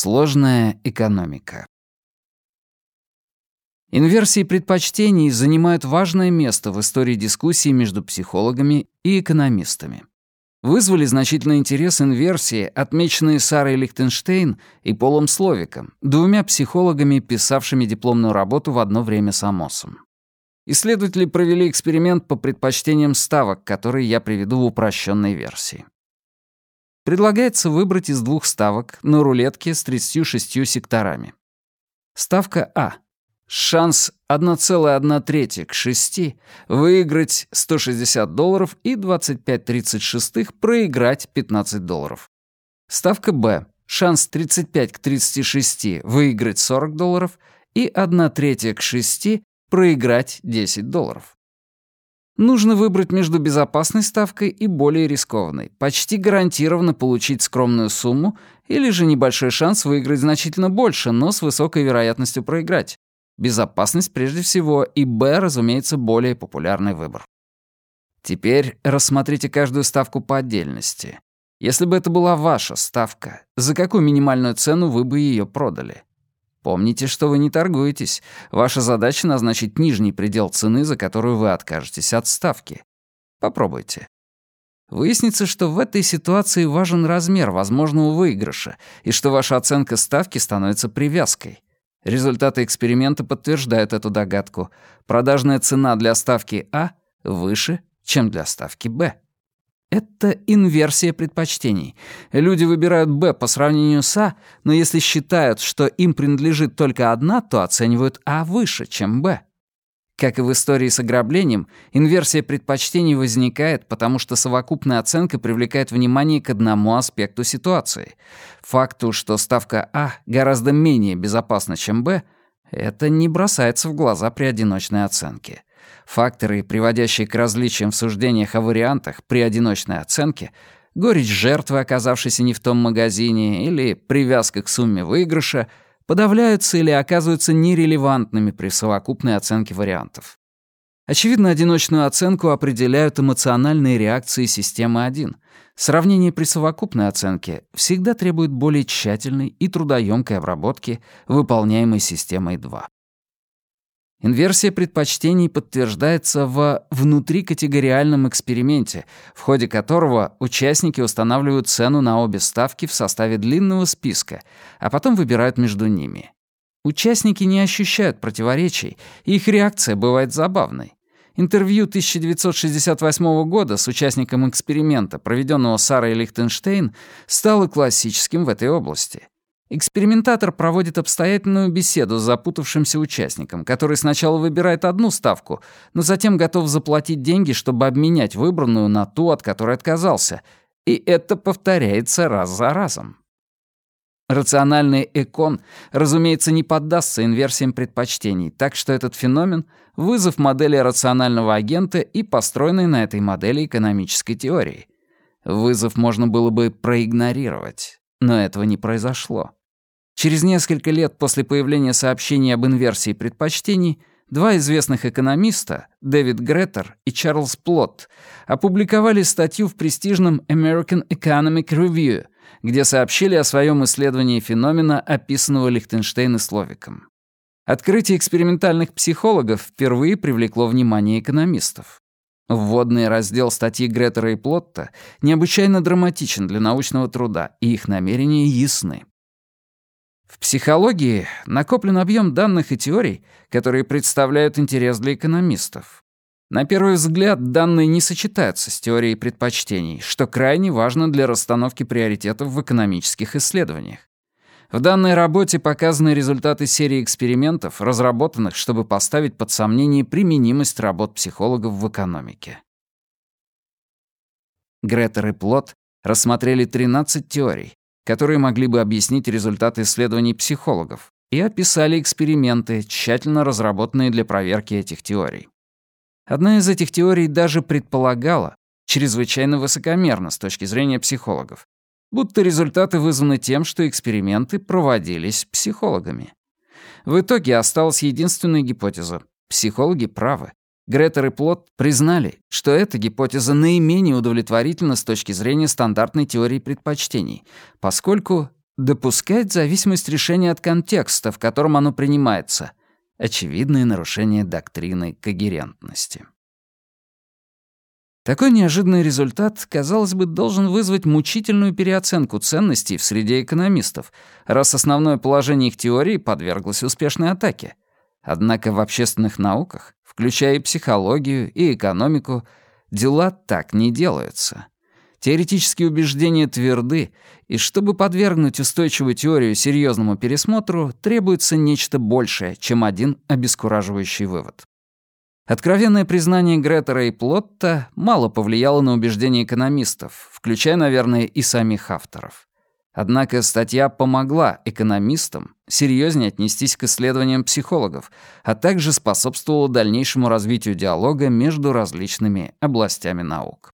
Сложная экономика. Инверсии предпочтений занимают важное место в истории дискуссий между психологами и экономистами. Вызвали значительный интерес инверсии, отмеченные Сарой Лихтенштейн и Полом Словиком, двумя психологами, писавшими дипломную работу в одно время с Амосом. Исследователи провели эксперимент по предпочтениям ставок, который я приведу в упрощенной версии. Предлагается выбрать из двух ставок на рулетке с 36 секторами. Ставка А. Шанс 1,1 трети к 6 выиграть 160 долларов и 25-36 проиграть 15 долларов. Ставка Б. Шанс 35 к 36 выиграть 40 долларов и 1 третья к 6 проиграть 10 долларов. Нужно выбрать между безопасной ставкой и более рискованной, почти гарантированно получить скромную сумму или же небольшой шанс выиграть значительно больше, но с высокой вероятностью проиграть. Безопасность прежде всего, и Б, разумеется, более популярный выбор. Теперь рассмотрите каждую ставку по отдельности. Если бы это была ваша ставка, за какую минимальную цену вы бы ее продали? Помните, что вы не торгуетесь. Ваша задача — назначить нижний предел цены, за которую вы откажетесь от ставки. Попробуйте. Выяснится, что в этой ситуации важен размер возможного выигрыша и что ваша оценка ставки становится привязкой. Результаты эксперимента подтверждают эту догадку. Продажная цена для ставки А выше, чем для ставки Б. Это инверсия предпочтений. Люди выбирают «Б» по сравнению с «А», но если считают, что им принадлежит только одна, то оценивают «А» выше, чем «Б». Как и в истории с ограблением, инверсия предпочтений возникает, потому что совокупная оценка привлекает внимание к одному аспекту ситуации. Факту, что ставка А гораздо менее безопасна, чем Б, это не бросается в глаза при одиночной оценке. Факторы, приводящие к различиям в суждениях о вариантах при одиночной оценке, горечь жертвы, оказавшейся не в том магазине, или привязка к сумме выигрыша, подавляются или оказываются нерелевантными при совокупной оценке вариантов. Очевидно, одиночную оценку определяют эмоциональные реакции системы 1. Сравнение при совокупной оценке всегда требует более тщательной и трудоемкой обработки, выполняемой системой 2. Инверсия предпочтений подтверждается в внутрикатегориальном эксперименте, в ходе которого участники устанавливают цену на обе ставки в составе длинного списка, а потом выбирают между ними. Участники не ощущают противоречий, и их реакция бывает забавной. Интервью 1968 года с участником эксперимента, проведенного Сарой Лихтенштейн, стало классическим в этой области. Экспериментатор проводит обстоятельную беседу с запутавшимся участником, который сначала выбирает одну ставку, но затем готов заплатить деньги, чтобы обменять выбранную на ту, от которой отказался. И это повторяется раз за разом. Рациональный экон, разумеется, не поддастся инверсиям предпочтений, так что этот феномен — вызов модели рационального агента и построенной на этой модели экономической теории. Вызов можно было бы проигнорировать, но этого не произошло. Через несколько лет после появления сообщений об инверсии предпочтений два известных экономиста, Дэвид Греттер и Чарльз Плотт, опубликовали статью в престижном American Economic Review, где сообщили о своем исследовании феномена, описанного Лихтенштейн и Словиком. Открытие экспериментальных психологов впервые привлекло внимание экономистов. Вводный раздел статьи Греттера и Плотта необычайно драматичен для научного труда, и их намерения ясны. В психологии накоплен объем данных и теорий, которые представляют интерес для экономистов. На первый взгляд, данные не сочетаются с теорией предпочтений, что крайне важно для расстановки приоритетов в экономических исследованиях. В данной работе показаны результаты серии экспериментов, разработанных, чтобы поставить под сомнение применимость работ психологов в экономике. Гретер и Плот рассмотрели 13 теорий, которые могли бы объяснить результаты исследований психологов, и описали эксперименты, тщательно разработанные для проверки этих теорий. Одна из этих теорий даже предполагала, чрезвычайно высокомерно с точки зрения психологов, будто результаты вызваны тем, что эксперименты проводились психологами. В итоге осталась единственная гипотеза. Психологи правы. Гретер и Плот признали, что эта гипотеза наименее удовлетворительна с точки зрения стандартной теории предпочтений, поскольку Допускать зависимость решения от контекста, в котором оно принимается. Очевидное нарушение доктрины когерентности. Такой неожиданный результат, казалось бы, должен вызвать мучительную переоценку ценностей в среде экономистов, раз основное положение их теории подверглось успешной атаке. Однако в общественных науках, включая и психологию, и экономику, дела так не делаются. Теоретические убеждения тверды, и чтобы подвергнуть устойчивую теорию серьезному пересмотру, требуется нечто большее, чем один обескураживающий вывод. Откровенное признание Гретера и Плотта мало повлияло на убеждения экономистов, включая, наверное, и самих авторов. Однако статья помогла экономистам серьезнее отнестись к исследованиям психологов, а также способствовала дальнейшему развитию диалога между различными областями наук.